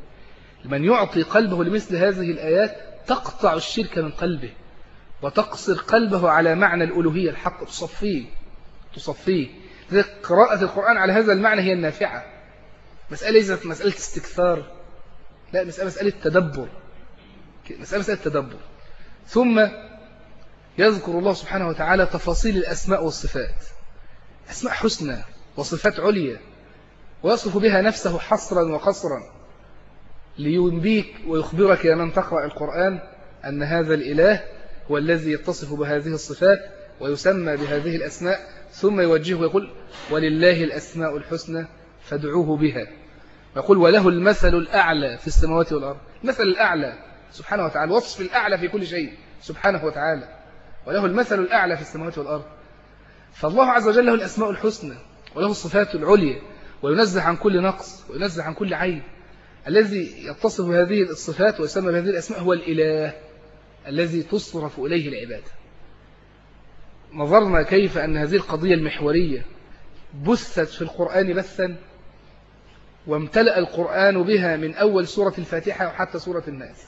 من يعطي قلبه لمثل هذه الآيات تقطع الشرك من قلبه. وتقصر قلبه على معنى الألوهية الحق. تصفيه تصفيه. قراءة القرآن على هذا المعنى هي النافعة. مسألة ليست مسألة استكثار لا مسألة مسألة تدبر مسألة مسألة تدبر ثم يذكر الله سبحانه وتعالى تفاصيل الأسماء والصفات. أسماء حسنى وصفات عليا. ويصف بها نفسه حصرا وقصرا. لينبيك ويخبرك يا من تقرأ القرآن أن هذا الإله هو الذي يتصف بهذه الصفات ويسمى بهذه الأسماء ثم يوجهه ويقول ولله الأسماء الحسنى فادعوه بها. يقول وله المثل الأعلى في السماوات والأرض. المثل الأعلى سبحانه وتعالى وصف الأعلى في كل شيء سبحانه وتعالى. وله المثل الأعلى في السماوات والأرض. فالله عز وجل له الأسماء الحسنى وله الصفات العليا وينزه عن كل نقص وينزه عن كل عيب. الذي يتصف بهذه الصفات ويسمى بهذه الأسماء هو الإله. الذي تصرف إليه العبادة نظرنا كيف أن هذه القضية المحورية بثت في القرآن بثا وامتلأ القرآن بها من أول سورة الفاتحة وحتى سورة الناس.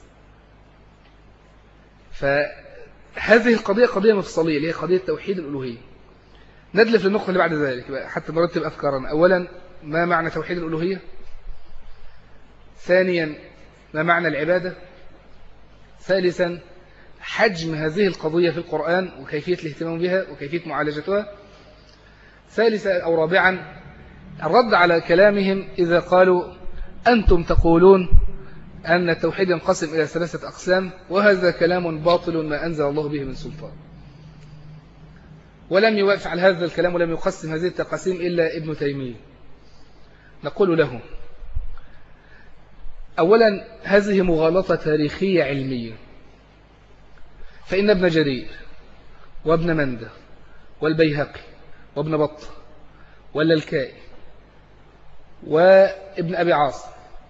فهذه القضية قضية مفصلية اللي هي قضية توحيد الألوهية. ندلف للنقطة اللي بعد ذلك حتى نرتب أفكارنا. أولا ما معنى توحيد الألوهية؟ ثانيا ما معنى العبادة؟ ثالثا حجم هذه القضية في القرآن وكيفية الاهتمام بها وكيفية معالجتها. ثالثا أو رابعا الرد على كلامهم إذا قالوا أنتم تقولون أن التوحيد ينقسم إلى ثلاثة أقسام وهذا كلام باطل ما أنزل الله به من سلطان. ولم يفعل هذا الكلام ولم يقسم هذه التقاسيم إلا ابن تيمية. نقول له أولا هذه مغالطة تاريخية علمية. فإن ابن جرير وابن مندة والبيهقي وابن بطة واللالكائي وابن أبي عاصم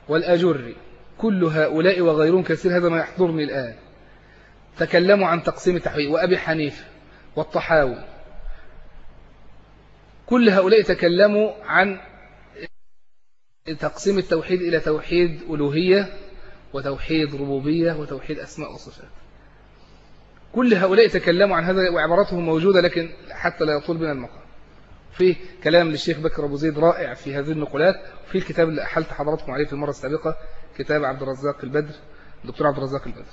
والأجري كل هؤلاء وغيرهم كثير هذا ما يحضرني الآن. تكلموا عن تقسيم التحويل وأبي حنيفة والطحاوي. كل هؤلاء تكلموا عن تقسيم التوحيد إلى توحيد ألوهية وتوحيد ربوبية وتوحيد أسماء وصفات. كل هؤلاء تكلموا عن هذا وعباراتهم موجودة لكن حتى لا يطول بنا المقام. في كلام للشيخ بكر أبو زيد رائع في هذه النقولات وفي الكتاب اللي أحلت حضراتكم عليه في المرة السابقة كتاب عبد الرزاق البدر الدكتور عبد الرزاق البدر.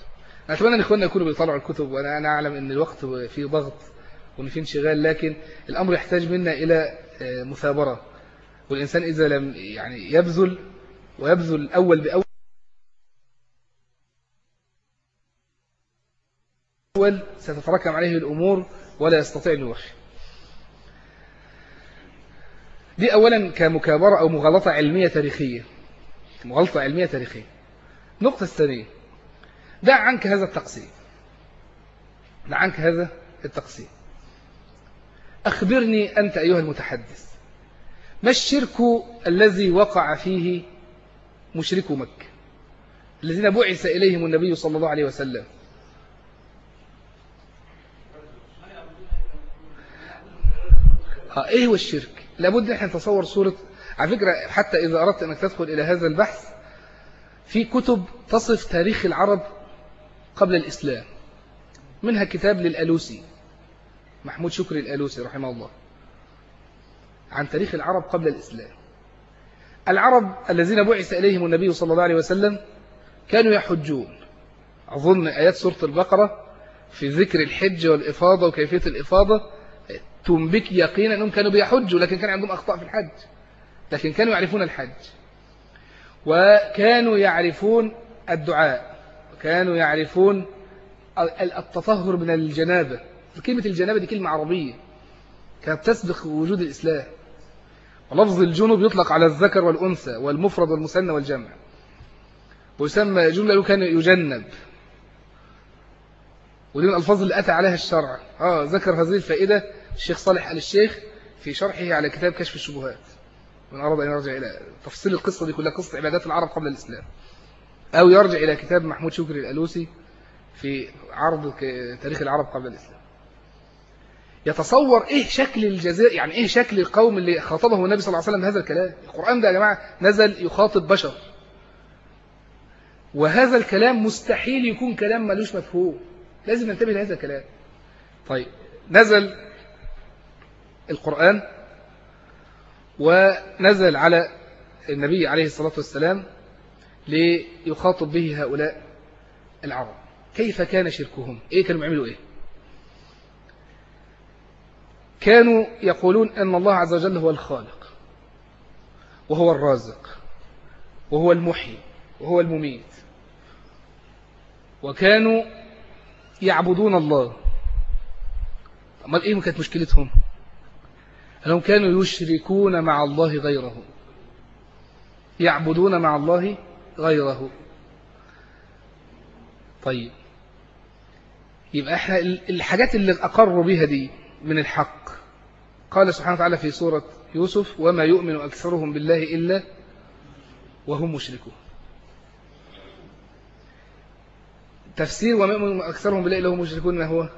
أتمنى أن إخواننا يكونوا بيطلعوا الكتب وأنا أنا أعلم أن الوقت فيه ضغط وأن فيه انشغال لكن الأمر يحتاج منا إلى آه، مثابرة. والإنسان إذا لم يعني يبذل ويبذل أول بأول ستتراكم عليه الأمور ولا يستطيع أن يوفي دي أولا كمكابرة أو مغالطة علمية تاريخية. مغالطة علمية تاريخية. النقطة الثانية. دع عنك هذا التقسيم. دع عنك هذا التقسيم. أخبرني أنت أيها المتحدث. ما الشرك الذي وقع فيه مشركو مكة؟ الذين بعث إليهم النبي صلى الله عليه وسلم. آه إيه هو الشرك؟ لابد أن نتصور صورة على فكرة حتى إذا أردت أنك تدخل إلى هذا البحث في كتب تصف تاريخ العرب قبل الإسلام. منها كتاب للألوسي. محمود شكري الألوسي رحمه الله. عن تاريخ العرب قبل الإسلام. العرب الذين بعث إليهم النبي صلى الله عليه وسلم كانوا يحجون. أظن آيات سورة البقرة في ذكر الحج والإفاضة وكيفية الإفاضة تنبك يقينا أنهم كانوا بيحجوا لكن كان عندهم أخطاء في الحج. لكن كانوا يعرفون الحج. وكانوا يعرفون الدعاء. وكانوا يعرفون التطهر من الجنابة. كلمة الجنابة دي كلمة عربية. كانت تسبق وجود الإسلام. ولفظ الجنوب يطلق على الذكر والأنثى والمفرد والمثنى والجمع. ويسمى جملة كان يجنب. ودي من الألفاظ اللي أتى عليها الشرع. آه ذكر هذه الفائدة الشيخ صالح آل الشيخ في شرحه على كتاب كشف الشبهات. من أراد أن يرجع إلى تفصيل القصة دي كلها قصة عبادات العرب قبل الإسلام. أو يرجع إلى كتاب محمود شكري الألوسي في عرض تاريخ العرب قبل الإسلام. يتصور إيه شكل الجزاء يعني إيه شكل القوم اللي خاطبه النبي صلى الله عليه وسلم هذا الكلام؟ القرآن ده يا جماعة نزل يخاطب بشر. وهذا الكلام مستحيل يكون كلام ملوش مفهوم. لازم ننتبه لهذا الكلام. طيب نزل القرآن ونزل على النبي عليه الصلاة والسلام ليخاطب به هؤلاء العرب. كيف كان شركهم؟ إيه كانوا يعملوا إيه؟ كانوا يقولون أن الله عز وجل هو الخالق وهو الرازق وهو المحيي وهو المميت. وكانوا يعبدون الله. أمال إيه كانت مشكلتهم؟ أنهم كانوا يشركون مع الله غيره يعبدون مع الله غيره. طيب. يبقى إحنا الحاجات اللي أقروا بها دي من الحق. قال سبحانه وتعالى في سورة يوسف وما يؤمن أكثرهم بالله إلا وهم مشركون. تفسير وما يؤمن أكثرهم بالله إلا وهم مشركون ما هو؟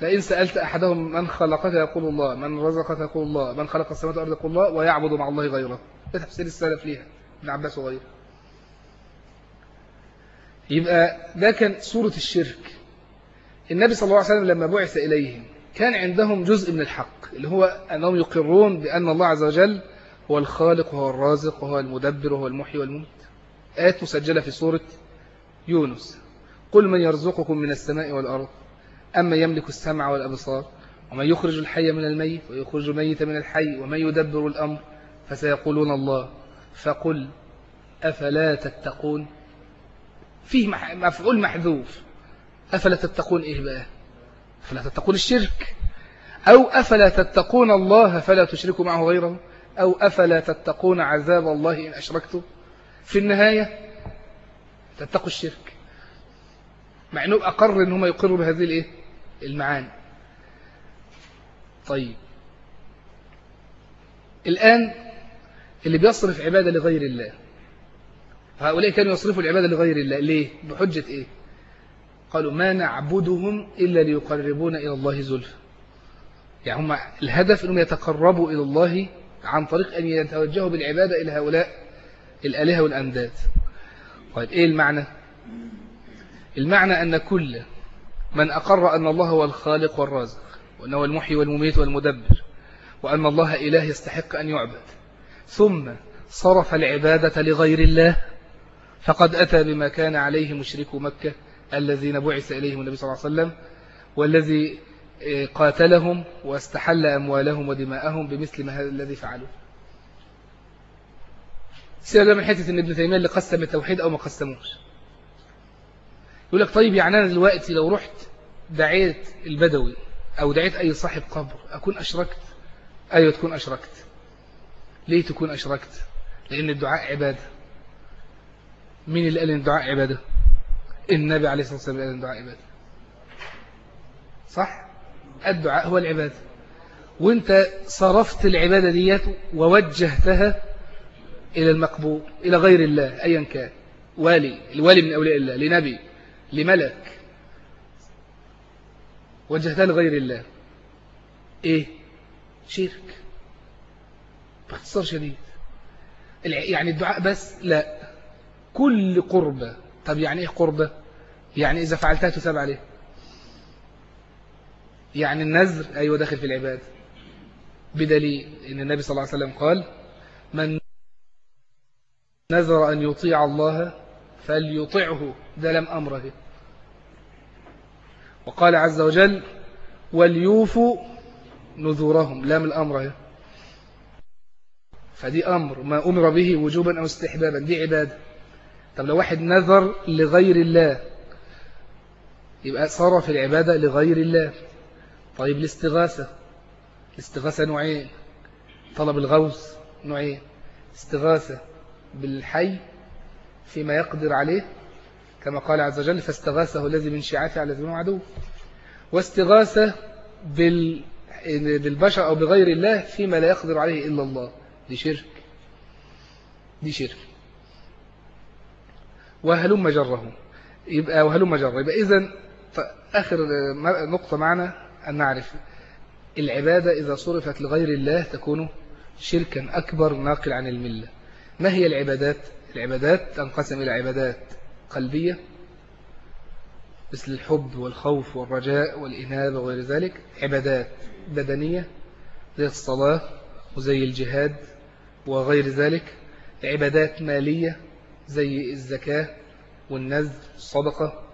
لئن سألت أحدهم من خلقك يقول الله من رزقك يقول الله من خلق السماوات والأرض يقول الله ويعبد مع الله غيره. ده تفسير السلف ليها ابن عباس وغيره. يبقى ده كان سورة الشرك. النبي صلى الله عليه وسلم لما بعث إليهم كان عندهم جزء من الحق اللي هو أنهم يقرون بأن الله عز وجل هو الخالق وهو الرازق وهو المدبر وهو المحيي والمميت. آيات مسجلة في سورة يونس. قل من يرزقكم من السماء والأرض. أما يملك السمع والأبصار ومن يخرج الحي من الميت ويخرج الميت من الحي ومن يدبر الأمر فسيقولون الله. فقل أفلا تتقون؟ فيه مفعول محذوف. أفلا تتقون إيه بقى؟ أفلا تتقون الشرك؟ أو أفلا تتقون الله فلا تشركوا معه غيره؟ أو أفلا تتقون عذاب الله إن أشركتم؟ في النهاية تتقوا الشرك. مع أنه أقر أن يقروا بهذه الإيه؟ المعاني. طيب. الآن اللي بيصرف عبادة لغير الله. هؤلاء كانوا يصرفوا العبادة لغير الله. ليه؟ بحجة إيه؟ قالوا ما نعبدهم إلا ليقربونا إلى الله زلفى. يعني هم الهدف أنهم يتقربوا إلى الله عن طريق أن يتوجهوا بالعبادة إلى هؤلاء الآلهة والأنداد. طيب إيه المعنى؟ المعنى أن كل من أقر أن الله هو الخالق والرازق وأنه هو المحيي والمميت والمدبر وأن الله إله يستحق أن يعبد. ثم صرف العبادة لغير الله فقد أتى بما كان عليه مشرك مكة الذين بعث إليهم النبي صلى الله عليه وسلم والذي قاتلهم واستحل أموالهم ودماءهم بمثل ما الذي فعلوا سيبك من حتة إن ابن تيمية اللي قسم التوحيد أو ما قسموش. يقول لك طيب يعني أنا دلوقتي لو رحت دعيت البدوي أو دعيت أي صاحب قبر أكون أشركت؟ أيوه تكون أشركت. ليه تكون أشركت؟ لأن الدعاء عبادة. مين اللي قال إن الدعاء عبادة؟ النبي عليه الصلاة والسلام قال إن الدعاء عبادة. صح؟ الدعاء هو العبادة. وأنت صرفت العبادة ديت ووجهتها إلى المقبول إلى غير الله أيا كان. والي الوالي من أولياء الله لنبي. لملك وجهتها لغير الله. إيه؟ شرك. باختصار شديد. يعني الدعاء بس؟ لا. كل قربة طب يعني إيه قربة يعني إذا فعلتها تثاب عليه. يعني النذر أيوة داخل في العباد. بدليل إن النبي صلى الله عليه وسلم قال من نذر أن يطيع الله فليطعه. ده لم أمره وقال عز وجل وليوفوا نذورهم. لام الأمر فدي أمر ما أمر به وجوبا أو استحبابا. دي عبادة. طب لو واحد نذر لغير الله يبقى صرف العبادة لغير الله. طيب الاستغاثة. الاستغاثة نوعين. طلب الغوث نوعين. استغاثة بالحي فيما يقدر عليه كما قال عز وجل فاستغاثه الذي من شيعته على الذي عدو واستغاثة بال... بالبشر أو بغير الله فيما لا يقدر عليه إلا الله. دي شرك. دي شرك. وهلم جره. يبقى وهلم جره. يبقى إذن آخر نقطة معنا أن نعرف العبادة إذا صرفت لغير الله تكون شركا أكبر ناقل عن الملة. ما هي العبادات؟ العبادات تنقسم إلى عبادات. قلبية مثل الحب والخوف والرجاء والإنابة وغير ذلك عبادات بدنية زي الصلاة وزي الجهاد وغير ذلك عبادات مالية زي الزكاة والنذر الصدقة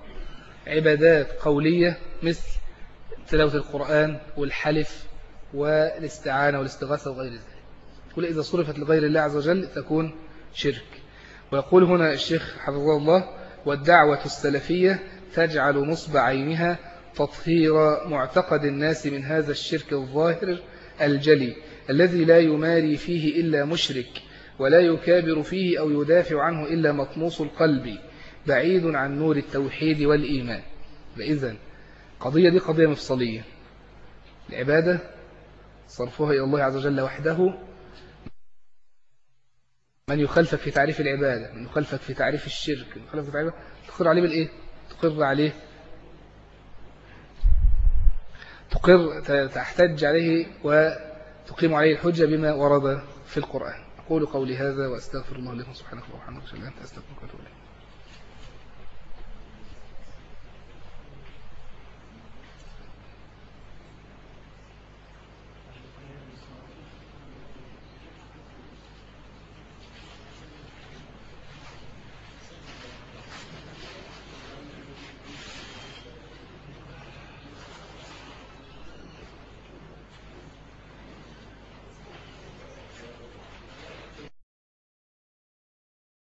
عبادات قولية مثل تلاوة القرآن والحلف والاستعانة والاستغاثة وغير ذلك. كل إذا صرفت لغير الله عز وجل تكون شرك. ويقول هنا الشيخ حفظه الله والدعوة السلفية تجعل نصب عينها تطهير معتقد الناس من هذا الشرك الظاهر الجلي الذي لا يماري فيه إلا مشرك ولا يكابر فيه أو يدافع عنه إلا مطموس القلب بعيد عن نور التوحيد والإيمان. فإذا قضية دي قضية مفصلية. العبادة صرفها إلى الله عز وجل وحده من يخالفك في تعريف العبادة من يخالفك في تعريف الشرك من يخالفك في تعريف تقر عليه بالإيه؟ تقر عليه. تقر تحتج عليه وتقيم عليه الحجة بما ورد في القرآن. أقول قولي هذا وأستغفر الله لكم سبحانه وتعالى أستغفرك وأتوب إليك.